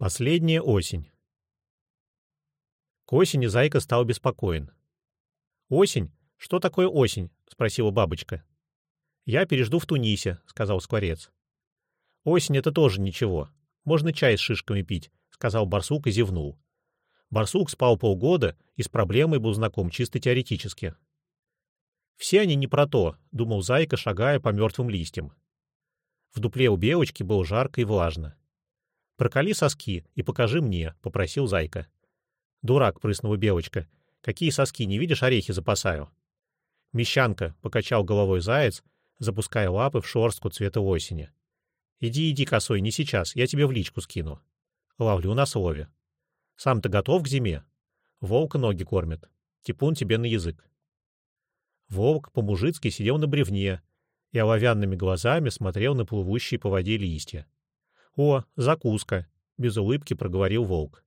Последняя осень. К осени Зайка стал беспокоен. «Осень? Что такое осень?» — спросила бабочка. «Я пережду в Тунисе», — сказал Скворец. «Осень — это тоже ничего. Можно чай с шишками пить», — сказал барсук и зевнул. Барсук спал полгода и с проблемой был знаком чисто теоретически. «Все они не про то», — думал Зайка, шагая по мертвым листьям. В дупле у белочки было жарко и влажно. «Проколи соски и покажи мне», — попросил Зайка. «Дурак», — прыснула Белочка. «Какие соски, не видишь, орехи запасаю». «Мещанка», — покачал головой заяц, запуская лапы в шорстку цвета осени. «Иди, иди, косой, не сейчас, я тебе в личку скину». Ловлю на слове. «Сам-то готов к зиме?» Волк ноги кормит. Типун тебе на язык. Волк по-мужицки сидел на бревне и оловянными глазами смотрел на плывущие по воде листья. «О, закуска!» — без улыбки проговорил волк.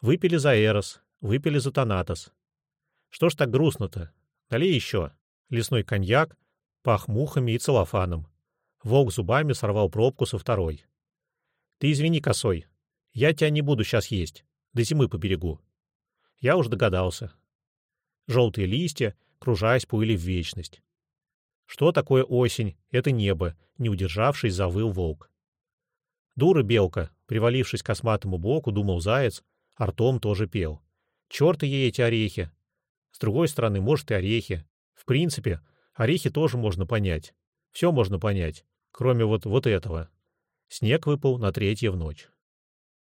«Выпили за Эрос, выпили за Танатос. Что ж так грустно-то? Налей еще. Лесной коньяк, пах мухами и целлофаном. Волк зубами сорвал пробку со второй. «Ты извини, косой. Я тебя не буду сейчас есть. До зимы поберегу». Я уж догадался. Желтые листья, кружаясь, плыли в вечность. Что такое осень? Это небо, не удержавшись, завыл волк. Дура белка, привалившись к косматому боку, думал заяц, а ртом тоже пел. Черт ей эти орехи. С другой стороны, может, и орехи. В принципе, орехи тоже можно понять. Все можно понять, кроме вот, вот этого. Снег выпал на третье в ночь.